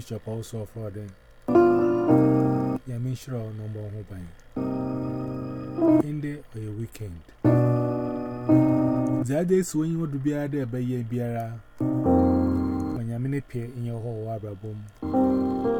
Bishop also for mean, sure, number one in the or your weekend. The days when you to be out there by your beer, when you're minute in your whole wabra boom.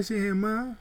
esse irmão.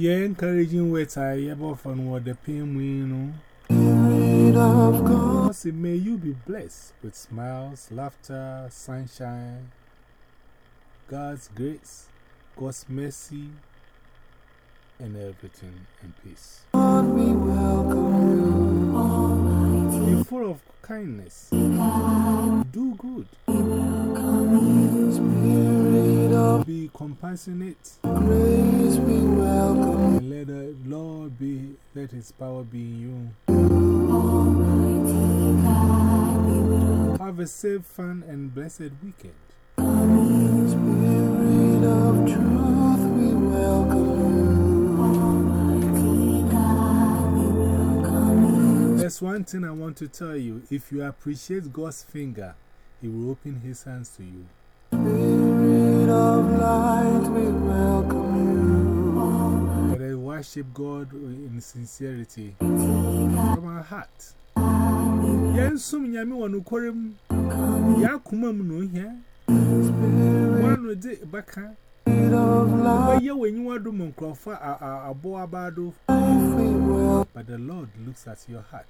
Yeah, encouraging words I ever found what the pain we know. Say, may you be blessed with smiles, laughter, sunshine, God's grace, God's mercy, and everything in peace. Be full of kindness, do good, be compassionate, Grace be and let the Lord be, let His power be in you. Have a safe, fun, and blessed weekend. Spirit of truth, we welcome There's one thing I want to tell you. If you appreciate God's finger, He will open His hands to you. We welcome But I worship God in sincerity from our heart. Yansum Yami Wanukorim Yakumam no here. One would day Baka. When you are doing Crawford, a boa bado. But the Lord looks at your heart.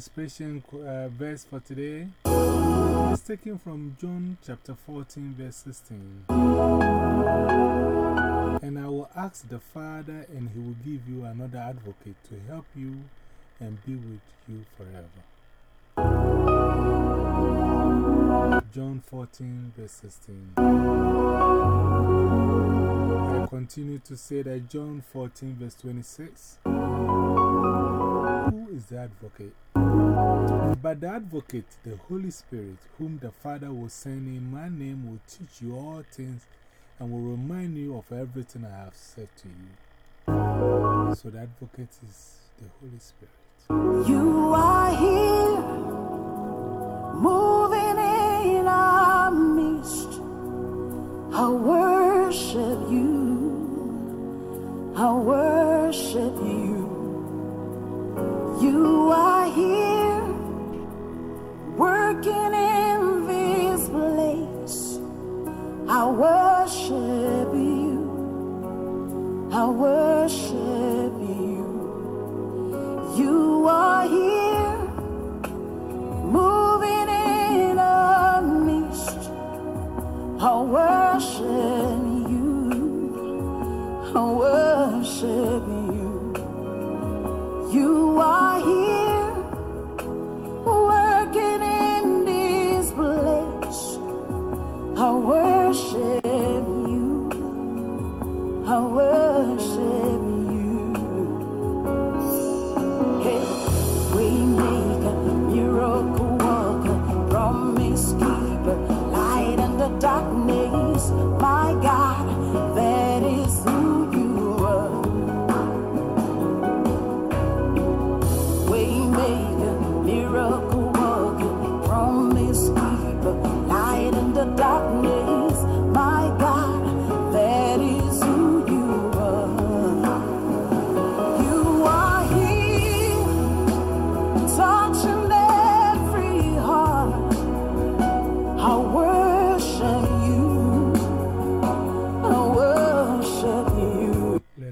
Inspiration uh, verse for today is taken from John chapter 14, verse 16. And I will ask the Father, and he will give you another advocate to help you and be with you forever. John 14, verse 16. I continue to say that John 14, verse 26. Who is the advocate? But the advocate, the Holy Spirit, whom the Father will send in my name, will teach you all things and will remind you of everything I have said to you. So the advocate is the Holy Spirit. You are here, moving in our midst. I worship you. I worship working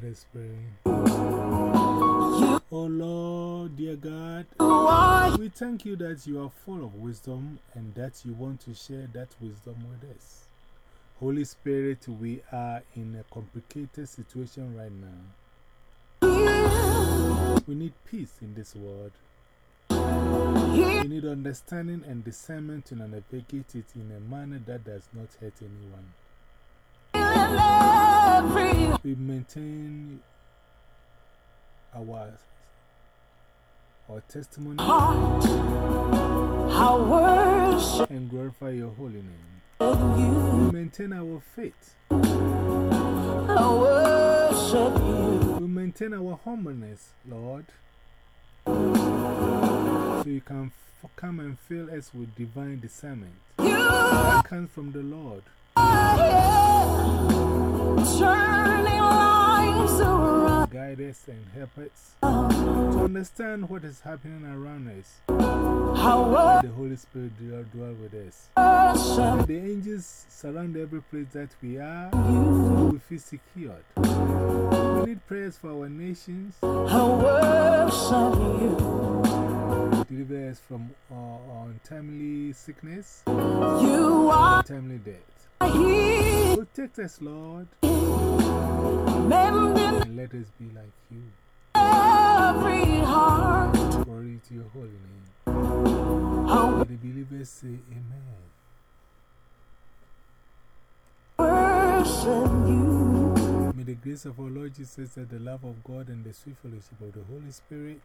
us pray. Oh Lord, dear God, we thank you that you are full of wisdom and that you want to share that wisdom with us. Holy Spirit, we are in a complicated situation right now. We need peace in this world. We need understanding and discernment to navigate it in a manner that does not hurt anyone. Every We maintain our, our testimony heart, worship and glorify your holy name. you. We maintain our faith. I worship you. We maintain our humbleness, Lord. So you can come and fill us with divine discernment. That comes from the Lord. are here, turning lives around. Guide us and help us to understand what is happening around us. The Holy Spirit dwell, dwell with us. The angels surround every place that we are, so we feel secured. We need prayers for our nations. I worship you. Deliver us from uh, untimely sickness, You are untimely death. Protect us, Lord, let us be like you. every heart. Glory to your holy name. Let the believers say, Amen. worship you. May the grace of our Lord Jesus and the love of God and the sweet fellowship of the Holy Spirit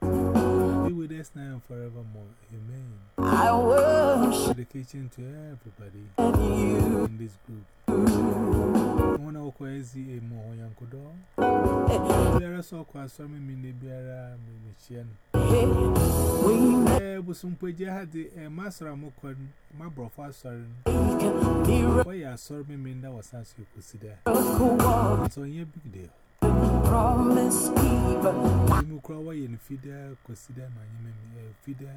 be with us now and forevermore. Amen. I worship Dedication to everybody in this group. Mwana okwezi e mo yankodo. Eh. Biara so kwa so mine biara me me Busumpweje had a master Amokon, my brother, sorry. Why are sorry, me mean that was as you consider. So, you're a big deal. Promise keeper. You cry away in feeder, consider my name, feeder,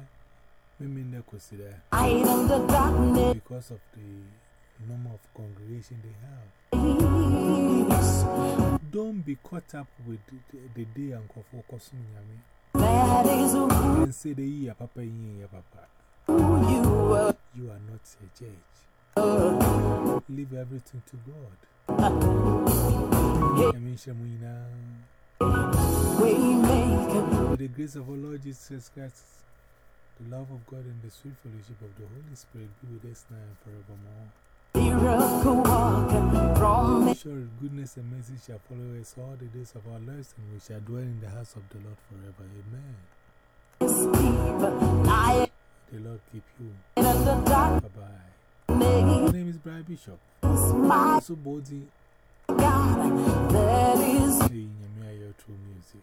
me mean that consider. I am the darkness because of the number of congregation they have. Don't be caught up with the, the day Uncle Focus on Yami. That is who And say year papa papa. you are. You are not a judge. Uh. Leave everything to God. I mean, Shamuina, We make with the grace of our Lord Jesus Christ, the love of God, and the sweet fellowship of the Holy Spirit be with us now and forevermore. Miracle Sure, goodness and mercy shall follow us all the days of our lives, and we shall dwell in the house of the Lord forever. Amen. The Lord keep you. Bye bye. My name is Brian Bishop. Also, Bodhi God that is Hey, Nyame, your true music.